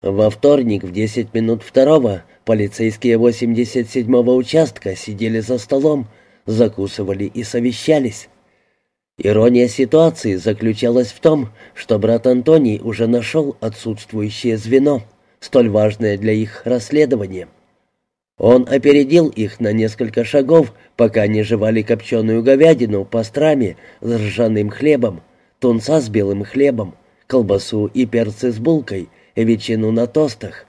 Во вторник в 10 минут второго полицейские 87-го участка сидели за столом, закусывали и совещались. Ирония ситуации заключалась в том, что брат Антоний уже нашел отсутствующее звено, столь важное для их расследования. Он опередил их на несколько шагов, пока они жевали копченую говядину пастрами с ржаным хлебом, тунца с белым хлебом, колбасу и перцы с булкой, ветчину на тостах,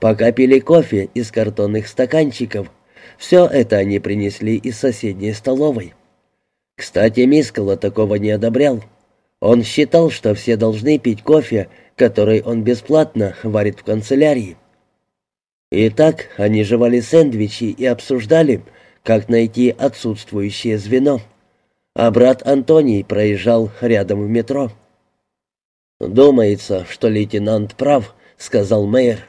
пока пили кофе из картонных стаканчиков. Все это они принесли из соседней столовой. Кстати, Мискала такого не одобрял. Он считал, что все должны пить кофе, который он бесплатно варит в канцелярии. Итак, они жевали сэндвичи и обсуждали, как найти отсутствующее звено. А брат Антоний проезжал рядом в метро. «Думается, что лейтенант прав», — сказал мэр.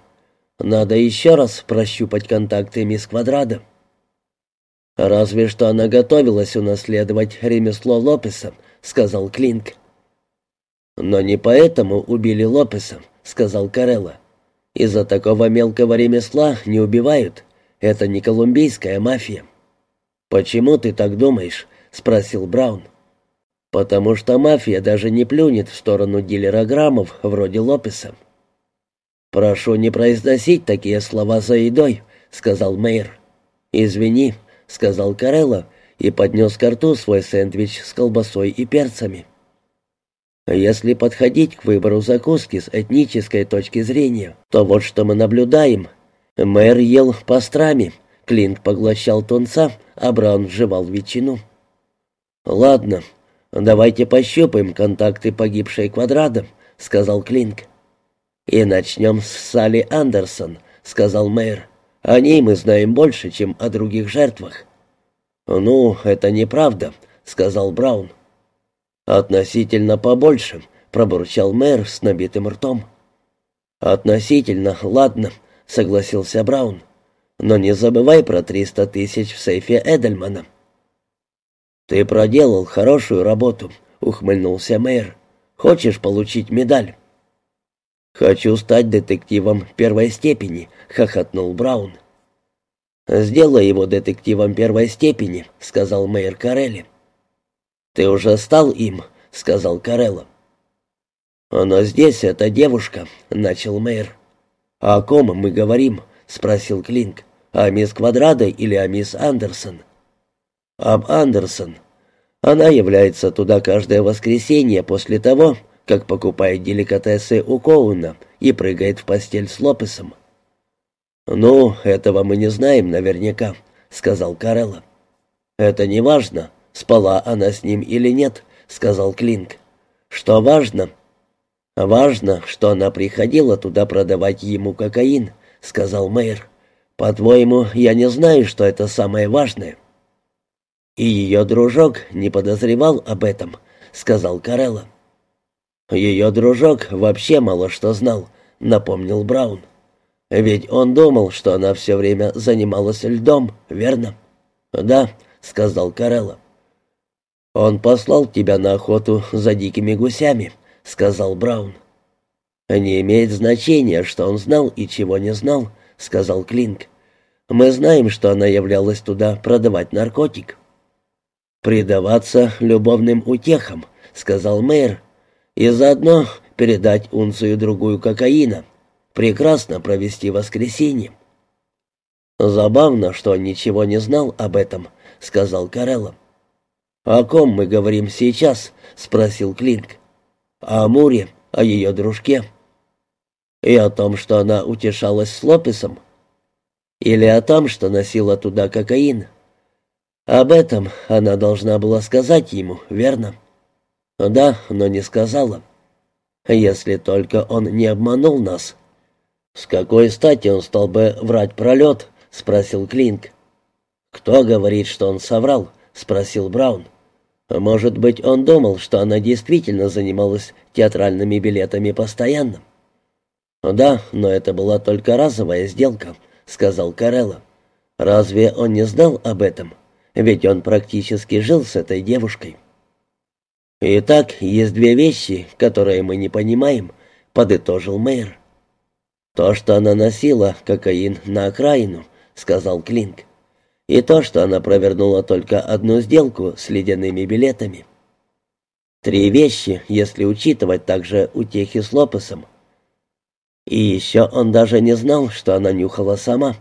«Надо еще раз прощупать контакты мисс Квадрада». «Разве что она готовилась унаследовать ремесло Лопеса», — сказал Клинк. «Но не поэтому убили Лопеса», — сказал Карелла. «Из-за такого мелкого ремесла не убивают. Это не колумбийская мафия». «Почему ты так думаешь?» — спросил Браун. «Потому что мафия даже не плюнет в сторону дилера граммов вроде Лопеса». «Прошу не произносить такие слова за едой», — сказал мэр. «Извини», — сказал Карелла и поднес к рту свой сэндвич с колбасой и перцами. Если подходить к выбору закуски с этнической точки зрения, то вот что мы наблюдаем. Мэр ел пастрами, Клинк поглощал тунца, а Браун жевал ветчину. «Ладно, давайте пощупаем контакты погибшей квадрата», — сказал Клинк. «И начнем с Салли Андерсон», — сказал мэр. О ней мы знаем больше, чем о других жертвах». «Ну, это неправда», — сказал Браун. «Относительно побольше», — пробурчал мэр с набитым ртом. «Относительно, ладно», — согласился Браун. «Но не забывай про триста тысяч в сейфе Эдельмана». «Ты проделал хорошую работу», — ухмыльнулся мэр. «Хочешь получить медаль?» «Хочу стать детективом первой степени», — хохотнул Браун. «Сделай его детективом первой степени», — сказал мэр Карелли. «Ты уже стал им», — сказал Карелло. «Но здесь эта девушка», — начал мэр. «О ком мы говорим?» — спросил Клинк. «О мисс Квадрадо или о мисс Андерсон?» «Об Андерсон. Она является туда каждое воскресенье после того, как покупает деликатесы у Коуна и прыгает в постель с Лопесом. «Ну, этого мы не знаем наверняка», — сказал Карелла. «Это не важно, спала она с ним или нет», — сказал Клинк. «Что важно?» «Важно, что она приходила туда продавать ему кокаин», — сказал мэр. «По-твоему, я не знаю, что это самое важное». «И ее дружок не подозревал об этом», — сказал Карелла. Ее дружок вообще мало что знал, напомнил Браун. Ведь он думал, что она все время занималась льдом, верно? Да, сказал Карелла. Он послал тебя на охоту за дикими гусями, сказал Браун. Не имеет значения, что он знал и чего не знал, сказал Клинк. Мы знаем, что она являлась туда продавать наркотик. «Предаваться любовным утехам», — сказал мэр, и заодно передать унцию-другую кокаина, прекрасно провести воскресенье. «Забавно, что он ничего не знал об этом», — сказал Карелло. «О ком мы говорим сейчас?» — спросил Клинк. «О Муре, о ее дружке». «И о том, что она утешалась с Лопесом?» «Или о том, что носила туда кокаин?» «Об этом она должна была сказать ему, верно?» «Да, но не сказала. Если только он не обманул нас». «С какой стати он стал бы врать про лед?» — спросил Клинк. «Кто говорит, что он соврал?» — спросил Браун. «Может быть, он думал, что она действительно занималась театральными билетами постоянно?» «Да, но это была только разовая сделка», — сказал Карелла. «Разве он не знал об этом? Ведь он практически жил с этой девушкой». «Итак, есть две вещи, которые мы не понимаем», — подытожил мэр. «То, что она носила кокаин на окраину», — сказал Клинк. «И то, что она провернула только одну сделку с ледяными билетами». Три вещи, если учитывать также утехи с Лопесом. И еще он даже не знал, что она нюхала сама.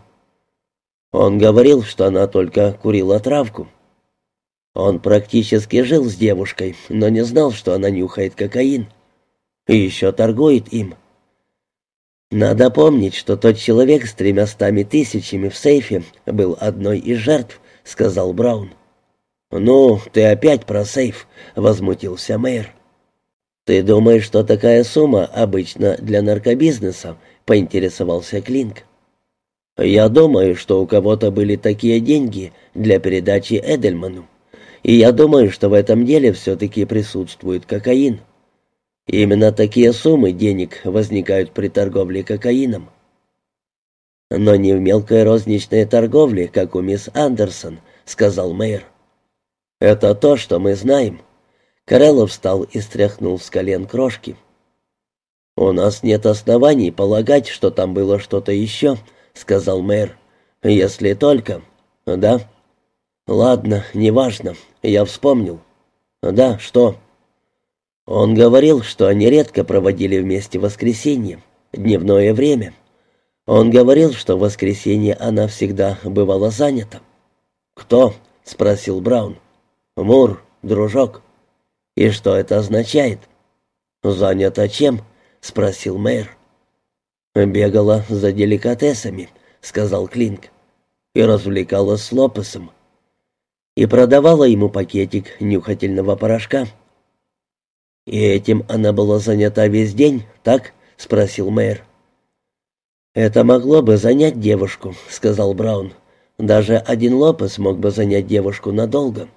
Он говорил, что она только курила травку. Он практически жил с девушкой, но не знал, что она нюхает кокаин. И еще торгует им. Надо помнить, что тот человек с тремястами тысячами в сейфе был одной из жертв, сказал Браун. «Ну, ты опять про сейф», — возмутился мэр. «Ты думаешь, что такая сумма обычно для наркобизнеса?» — поинтересовался Клинк. «Я думаю, что у кого-то были такие деньги для передачи Эдельману. И я думаю, что в этом деле все-таки присутствует кокаин. Именно такие суммы денег возникают при торговле кокаином. Но не в мелкой розничной торговле, как у мисс Андерсон, сказал мэр. Это то, что мы знаем. Карелов встал и стряхнул с колен крошки. «У нас нет оснований полагать, что там было что-то еще», — сказал мэр. «Если только...» «Да?» «Ладно, неважно. Я вспомнил». «Да, что?» Он говорил, что они редко проводили вместе воскресенье, дневное время. Он говорил, что в воскресенье она всегда бывала занята. «Кто?» — спросил Браун. «Мур, дружок». «И что это означает?» «Занята чем?» — спросил мэр. «Бегала за деликатесами», — сказал Клинк, — «и развлекалась с Лопесом, и продавала ему пакетик нюхательного порошка». «И этим она была занята весь день, так?» — спросил мэр. «Это могло бы занять девушку», — сказал Браун. «Даже один Лопес мог бы занять девушку надолго».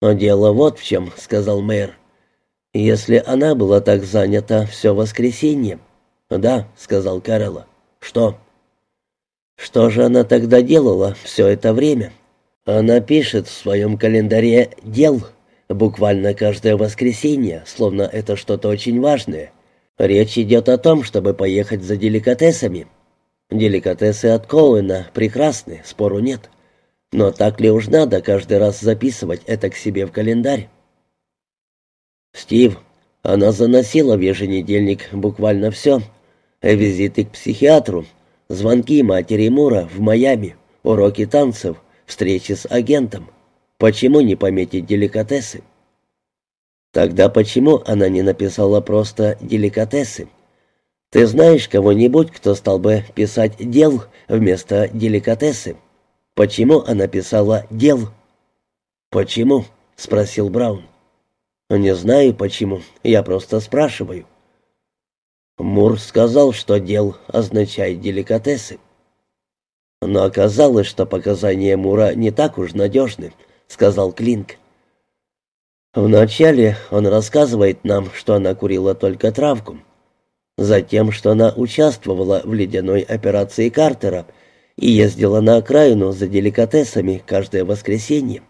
«Но дело вот в чем», — сказал мэр. «Если она была так занята все воскресенье». «Да», — сказал Карелла. «Что?» «Что же она тогда делала все это время?» «Она пишет в своем календаре дел», Буквально каждое воскресенье, словно это что-то очень важное. Речь идет о том, чтобы поехать за деликатесами. Деликатесы от Коуэна прекрасны, спору нет. Но так ли уж надо каждый раз записывать это к себе в календарь? Стив, она заносила в еженедельник буквально все. Визиты к психиатру, звонки матери Мура в Майами, уроки танцев, встречи с агентом. Почему не пометить деликатесы? Тогда почему она не написала просто деликатесы? Ты знаешь кого-нибудь, кто стал бы писать дел вместо деликатесы? Почему она писала дел? Почему? спросил Браун. Не знаю почему, я просто спрашиваю. Мур сказал, что дел означает деликатесы. Но оказалось, что показания Мура не так уж надежны, — сказал Клинк. Вначале он рассказывает нам, что она курила только травку. Затем, что она участвовала в ледяной операции Картера и ездила на окраину за деликатесами каждое воскресенье.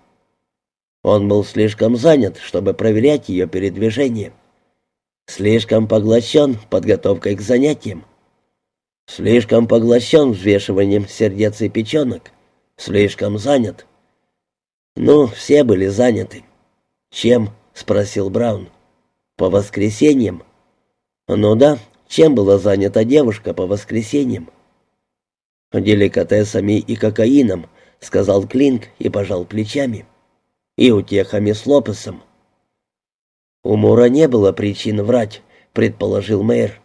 Он был слишком занят, чтобы проверять ее передвижение. Слишком поглощен подготовкой к занятиям. Слишком поглощен взвешиванием сердец и печенок. Слишком занят. «Ну, все были заняты». «Чем?» — спросил Браун. «По воскресеньям?» «Ну да, чем была занята девушка по воскресеньям?» «Деликатесами и кокаином», — сказал Клинк и пожал плечами. «И утехами с Лопесом». «У Мура не было причин врать», — предположил мэр.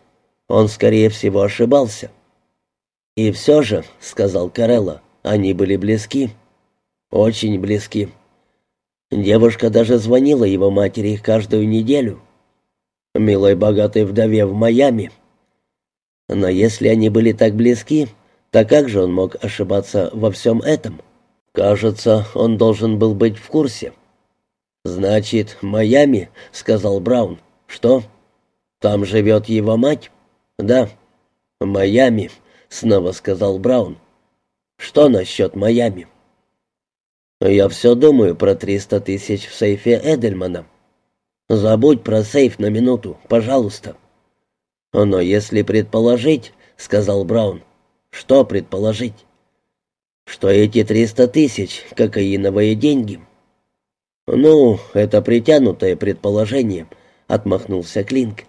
«Он, скорее всего, ошибался». «И все же», — сказал Карелла, — «они были близки». Очень близки. Девушка даже звонила его матери каждую неделю. Милой богатой вдове в Майами. Но если они были так близки, то как же он мог ошибаться во всем этом? Кажется, он должен был быть в курсе. «Значит, Майами», — сказал Браун. «Что? Там живет его мать?» «Да». «Майами», — снова сказал Браун. «Что насчет Майами?» Я все думаю про триста тысяч в сейфе Эдельмана. Забудь про сейф на минуту, пожалуйста. Но если предположить, сказал Браун. «Что предположить?» «Что эти триста тысяч — кокаиновые деньги». «Ну, это притянутое предположение», — отмахнулся Клинк.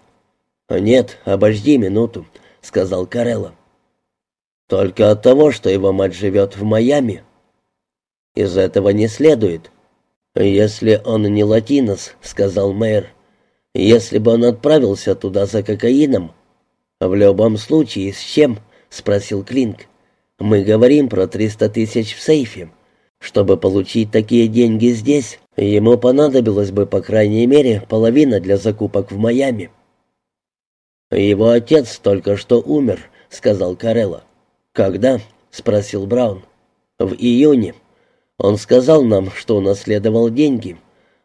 «Нет, обожди минуту», — сказал Карелла. «Только от того, что его мать живет в Майами». «Из этого не следует». «Если он не латинос», — сказал мэр, — «если бы он отправился туда за кокаином». «В любом случае, с чем?» — спросил Клинк. «Мы говорим про триста тысяч в сейфе. Чтобы получить такие деньги здесь, ему понадобилось бы, по крайней мере, половина для закупок в Майами». «Его отец только что умер», — сказал Карелла. «Когда?» — спросил Браун. «В июне. Он сказал нам, что унаследовал деньги.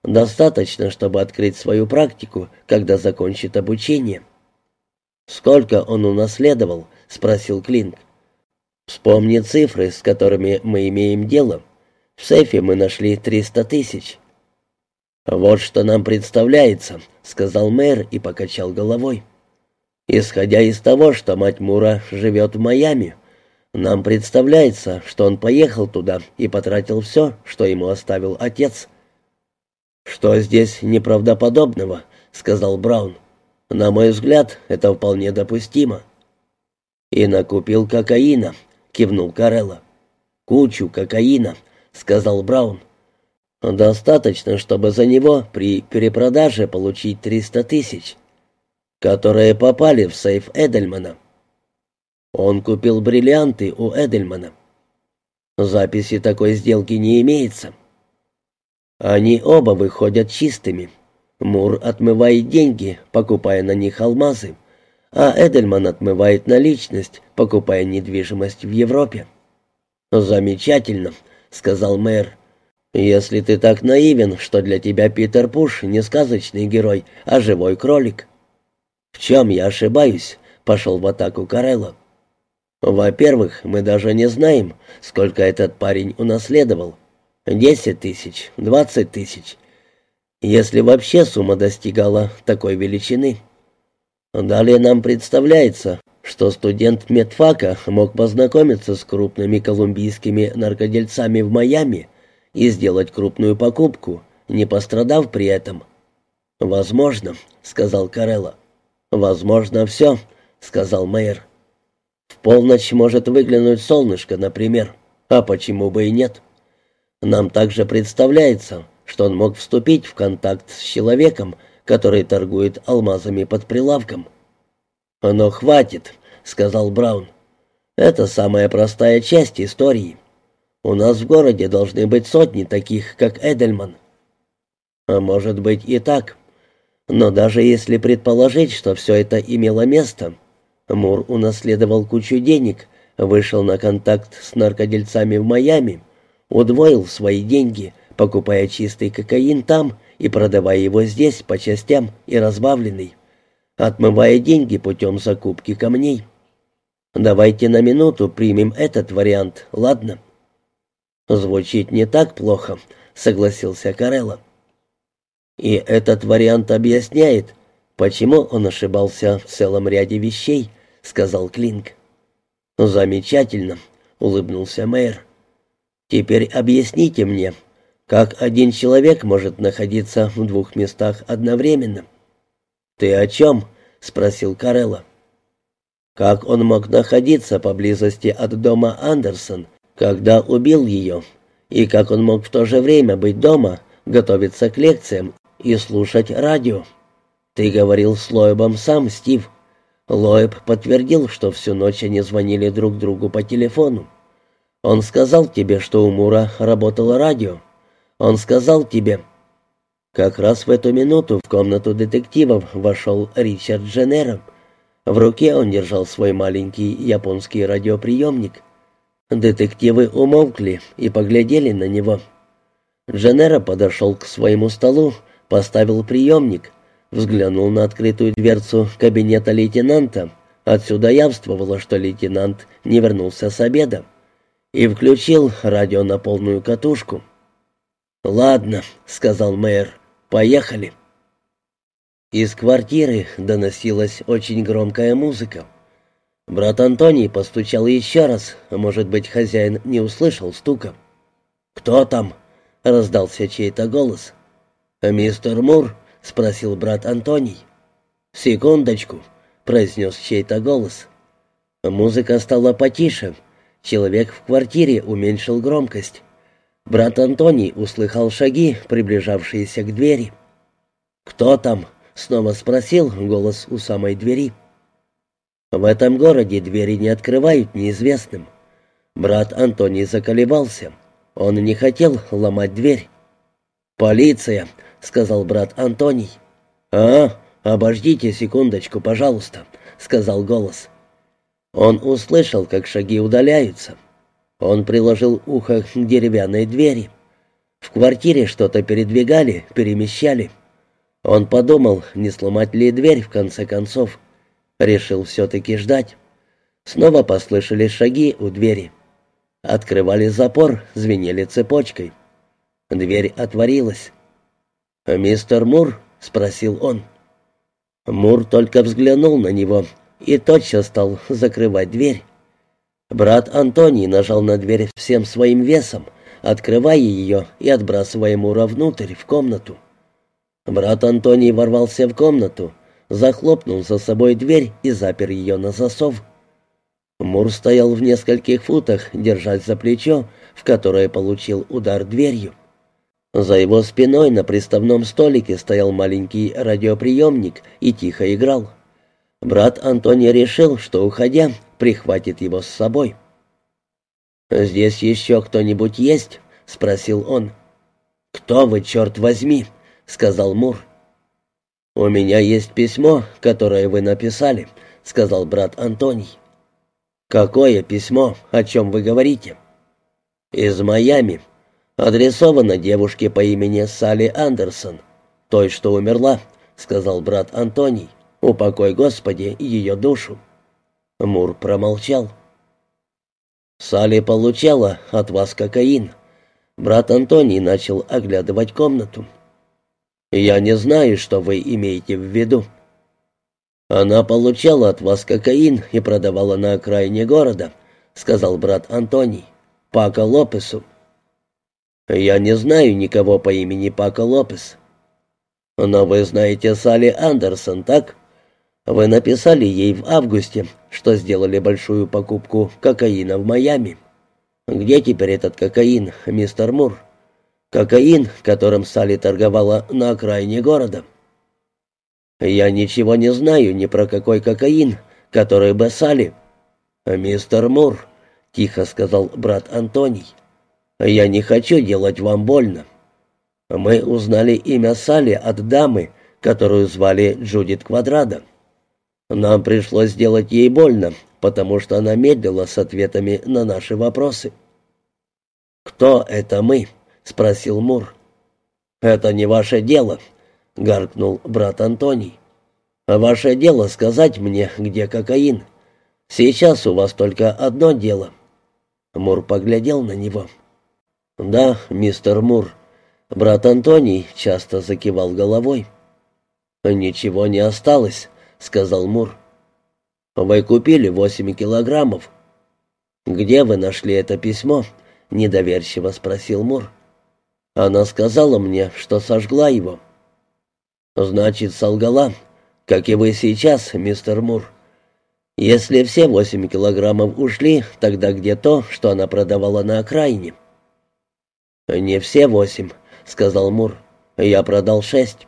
Достаточно, чтобы открыть свою практику, когда закончит обучение». «Сколько он унаследовал?» — спросил Клинк. «Вспомни цифры, с которыми мы имеем дело. В сейфе мы нашли триста тысяч». «Вот что нам представляется», — сказал мэр и покачал головой. Исходя из того, что мать Мура живет в Майами, нам представляется, что он поехал туда и потратил все, что ему оставил отец. «Что здесь неправдоподобного?» — сказал Браун. «На мой взгляд, это вполне допустимо». «И накупил кокаина», — кивнул Карелла. «Кучу кокаина», — сказал Браун. «Достаточно, чтобы за него при перепродаже получить триста тысяч которые попали в сейф Эдельмана. Он купил бриллианты у Эдельмана. Записи такой сделки не имеется. Они оба выходят чистыми. Мур отмывает деньги, покупая на них алмазы, а Эдельман отмывает наличность, покупая недвижимость в Европе. «Замечательно», — сказал мэр. «Если ты так наивен, что для тебя Питер Пуш не сказочный герой, а живой кролик». «В чем я ошибаюсь?» — пошел в атаку Карелло. «Во-первых, мы даже не знаем, сколько этот парень унаследовал. Десять тысяч, двадцать тысяч. Если вообще сумма достигала такой величины. Далее нам представляется, что студент медфака мог познакомиться с крупными колумбийскими наркодельцами в Майами и сделать крупную покупку, не пострадав при этом. «Возможно», — сказал Карелло. «Возможно, все», — сказал мэр. «В полночь может выглянуть солнышко, например. А почему бы и нет? Нам также представляется, что он мог вступить в контакт с человеком, который торгует алмазами под прилавком». «Но хватит», — сказал Браун. «Это самая простая часть истории. У нас в городе должны быть сотни таких, как Эдельман». «А может быть и так», но даже если предположить, что все это имело место, Мур унаследовал кучу денег, вышел на контакт с наркодельцами в Майами, удвоил свои деньги, покупая чистый кокаин там и продавая его здесь по частям и разбавленный, отмывая деньги путем закупки камней. Давайте на минуту примем этот вариант, ладно? Звучит не так плохо, согласился Карелла. И этот вариант объясняет, почему он ошибался в целом ряде вещей, сказал Клинк. Замечательно, улыбнулся мэр. Теперь объясните мне, как один человек может находиться в двух местах одновременно? Ты о чем? спросил Карелла. Как он мог находиться поблизости от дома Андерсон, когда убил ее? И как он мог в то же время быть дома, готовиться к лекциям и слушать радио. Ты говорил с Лоебом сам, Стив. Лоеб подтвердил, что всю ночь они звонили друг другу по телефону. Он сказал тебе, что у Мура работало радио. Он сказал тебе... Как раз в эту минуту в комнату детективов вошел Ричард Дженнера. В руке он держал свой маленький японский радиоприемник. Детективы умолкли и поглядели на него. Дженнера подошел к своему столу, Поставил приемник, взглянул на открытую дверцу кабинета лейтенанта. Отсюда явствовало, что лейтенант не вернулся с обеда. И включил радио на полную катушку. «Ладно», — сказал мэр, — «поехали». Из квартиры доносилась очень громкая музыка. Брат Антоний постучал еще раз, а может быть, хозяин не услышал стука. «Кто там?» — раздался чей-то голос. «Мистер Мур?» — спросил брат Антоний. «Секундочку», — произнес чей-то голос. Музыка стала потише. Человек в квартире уменьшил громкость. Брат Антоний услыхал шаги, приближавшиеся к двери. «Кто там?» — снова спросил голос у самой двери. «В этом городе двери не открывают неизвестным». Брат Антоний заколебался. Он не хотел ломать дверь. «Полиция!» — сказал брат Антоний. «А, обождите секундочку, пожалуйста», — сказал голос. Он услышал, как шаги удаляются. Он приложил ухо к деревянной двери. В квартире что-то передвигали, перемещали. Он подумал, не сломать ли дверь в конце концов. Решил все-таки ждать. Снова послышались шаги у двери. Открывали запор, звенели цепочкой. Дверь отворилась. «Мистер Мур?» — спросил он. Мур только взглянул на него и тотчас стал закрывать дверь. Брат Антоний нажал на дверь всем своим весом, открывая ее и отбрасывая Мура внутрь, в комнату. Брат Антоний ворвался в комнату, захлопнул за собой дверь и запер ее на засов. Мур стоял в нескольких футах, держась за плечо, в которое получил удар дверью. За его спиной на приставном столике стоял маленький радиоприемник и тихо играл. Брат Антоний решил, что, уходя, прихватит его с собой. «Здесь еще кто-нибудь есть?» — спросил он. «Кто вы, черт возьми?» — сказал Мур. «У меня есть письмо, которое вы написали», — сказал брат Антоний. «Какое письмо? О чем вы говорите?» «Из Майами. Адресовано девушке по имени Салли Андерсон, той, что умерла», — сказал брат Антоний. «Упокой, Господи, ее душу». Мур промолчал. «Салли получала от вас кокаин». Брат Антоний начал оглядывать комнату. «Я не знаю, что вы имеете в виду». «Она получала от вас кокаин и продавала на окраине города», — сказал брат Антоний. «Пако Лопесу». «Я не знаю никого по имени Пако Лопес». «Но вы знаете Салли Андерсон, так?» Вы написали ей в августе, что сделали большую покупку кокаина в Майами. Где теперь этот кокаин, мистер Мур? Кокаин, которым Салли торговала на окраине города. Я ничего не знаю ни про какой кокаин, который бы Салли. Мистер Мур, тихо сказал брат Антоний. Я не хочу делать вам больно. Мы узнали имя Салли от дамы, которую звали Джудит Квадрада. Нам пришлось сделать ей больно, потому что она медлила с ответами на наши вопросы. «Кто это мы?» — спросил Мур. «Это не ваше дело», — гаркнул брат Антоний. «Ваше дело сказать мне, где кокаин. Сейчас у вас только одно дело». Мур поглядел на него. «Да, мистер Мур». Брат Антоний часто закивал головой. «Ничего не осталось», — сказал Мур. «Вы купили восемь килограммов». «Где вы нашли это письмо?» — недоверчиво спросил Мур. «Она сказала мне, что сожгла его». «Значит, солгала, как и вы сейчас, мистер Мур. Если все восемь килограммов ушли, тогда где то, что она продавала на окраине?» «Не все восемь», — сказал Мур. «Я продал шесть,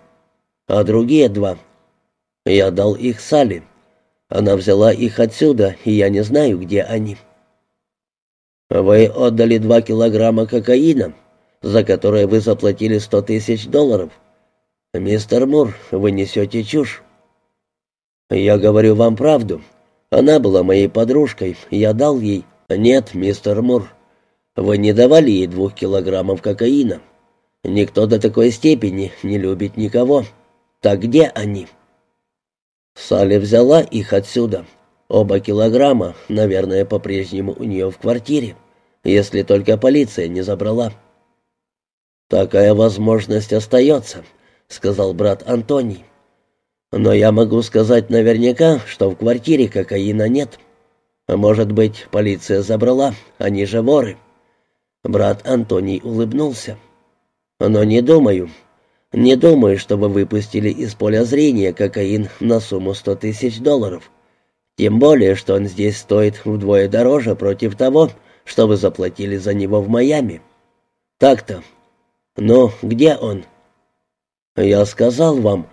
а другие два я дал их Салли. Она взяла их отсюда, и я не знаю, где они. Вы отдали два килограмма кокаина, за которые вы заплатили сто тысяч долларов. Мистер Мур, вы несете чушь. Я говорю вам правду. Она была моей подружкой, я дал ей... Нет, мистер Мур, вы не давали ей двух килограммов кокаина. Никто до такой степени не любит никого. Так где они?» Салли взяла их отсюда. Оба килограмма, наверное, по-прежнему у нее в квартире, если только полиция не забрала. «Такая возможность остается», — сказал брат Антоний. «Но я могу сказать наверняка, что в квартире кокаина нет. Может быть, полиция забрала, они же воры. Брат Антоний улыбнулся. Но не думаю. Не думаю, что вы выпустили из поля зрения кокаин на сумму сто тысяч долларов. Тем более, что он здесь стоит вдвое дороже против того, что вы заплатили за него в Майами. Так-то. Ну, где он? Я сказал вам.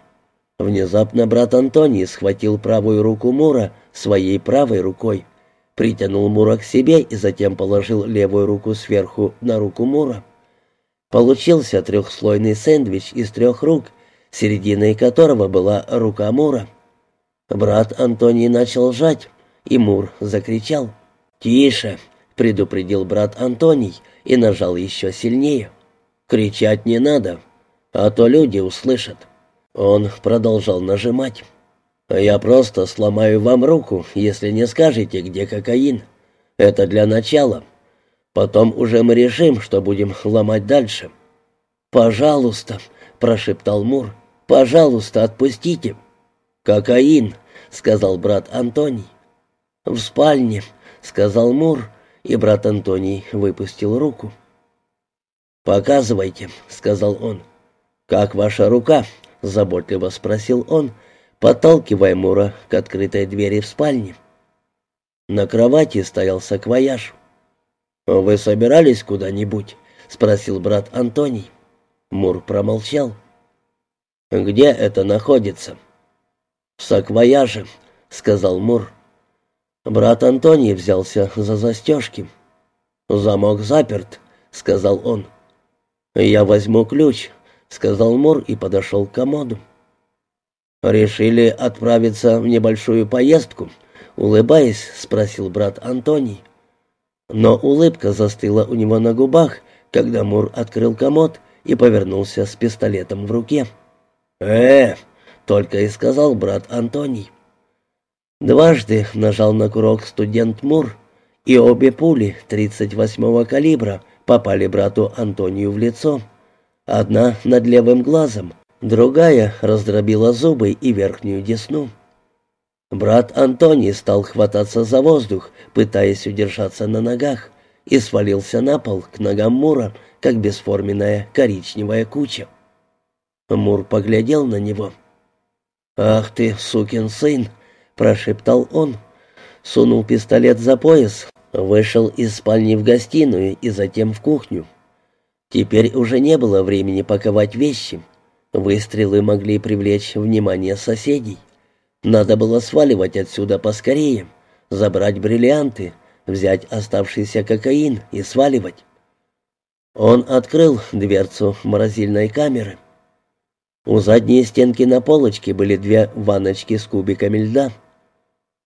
Внезапно брат Антоний схватил правую руку Мура своей правой рукой, притянул Мура к себе и затем положил левую руку сверху на руку Мура. Получился трехслойный сэндвич из трех рук, серединой которого была рука Мура. Брат Антоний начал жать, и Мур закричал. «Тише!» — предупредил брат Антоний и нажал еще сильнее. «Кричать не надо, а то люди услышат». Он продолжал нажимать. «Я просто сломаю вам руку, если не скажете, где кокаин. Это для начала. Потом уже мы решим, что будем ломать дальше». «Пожалуйста», — прошептал Мур, — «пожалуйста, отпустите». «Кокаин», — сказал брат Антоний. «В спальне», — сказал Мур, и брат Антоний выпустил руку. «Показывайте», — сказал он. «Как ваша рука?» — заботливо спросил он, подталкивая Мура к открытой двери в спальне. На кровати стоял саквояж. «Вы собирались куда-нибудь?» — спросил брат Антоний. Мур промолчал. «Где это находится?» «В саквояже», — сказал Мур. Брат Антоний взялся за застежки. «Замок заперт», — сказал он. «Я возьму ключ», — сказал Мур и подошел к комоду. «Решили отправиться в небольшую поездку?» — улыбаясь, спросил брат Антоний. Но улыбка застыла у него на губах, когда Мур открыл комод и повернулся с пистолетом в руке. «Э!» — только и сказал брат Антоний. Дважды нажал на курок студент Мур, и обе пули 38-го калибра попали брату Антонию в лицо. Одна над левым глазом, другая раздробила зубы и верхнюю десну. Брат Антоний стал хвататься за воздух, пытаясь удержаться на ногах, и свалился на пол к ногам Мура, как бесформенная коричневая куча. Мур поглядел на него. «Ах ты, сукин сын!» — прошептал он. Сунул пистолет за пояс, вышел из спальни в гостиную и затем в кухню. Теперь уже не было времени паковать вещи. Выстрелы могли привлечь внимание соседей. Надо было сваливать отсюда поскорее, забрать бриллианты, взять оставшийся кокаин и сваливать. Он открыл дверцу морозильной камеры. У задней стенки на полочке были две ванночки с кубиками льда.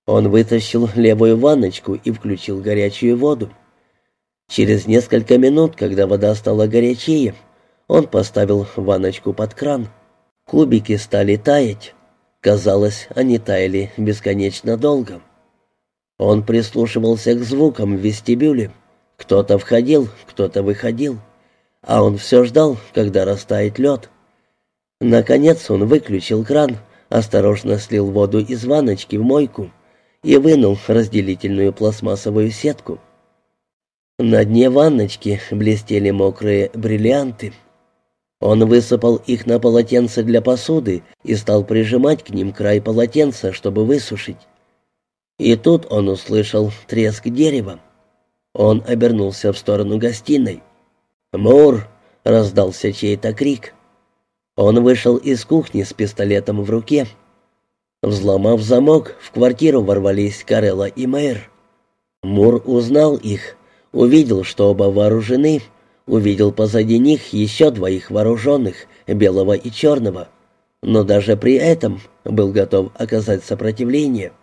Он вытащил левую ванночку и включил горячую воду. Через несколько минут, когда вода стала горячее, он поставил ванночку под кран. Кубики стали таять. Казалось, они таяли бесконечно долго. Он прислушивался к звукам в вестибюле. Кто-то входил, кто-то выходил. А он все ждал, когда растает лед. Наконец он выключил кран, осторожно слил воду из ванночки в мойку и вынул разделительную пластмассовую сетку. На дне ванночки блестели мокрые бриллианты. Он высыпал их на полотенце для посуды и стал прижимать к ним край полотенца, чтобы высушить. И тут он услышал треск дерева. Он обернулся в сторону гостиной. «Мур!» — раздался чей-то крик. Он вышел из кухни с пистолетом в руке. Взломав замок, в квартиру ворвались Карелла и Мэйр. Мур узнал их, увидел, что оба вооружены, увидел позади них еще двоих вооруженных, белого и черного, но даже при этом был готов оказать сопротивление.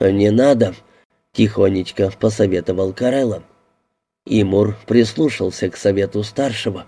«Не надо», — тихонечко посоветовал Карелла. И Мур прислушался к совету старшего.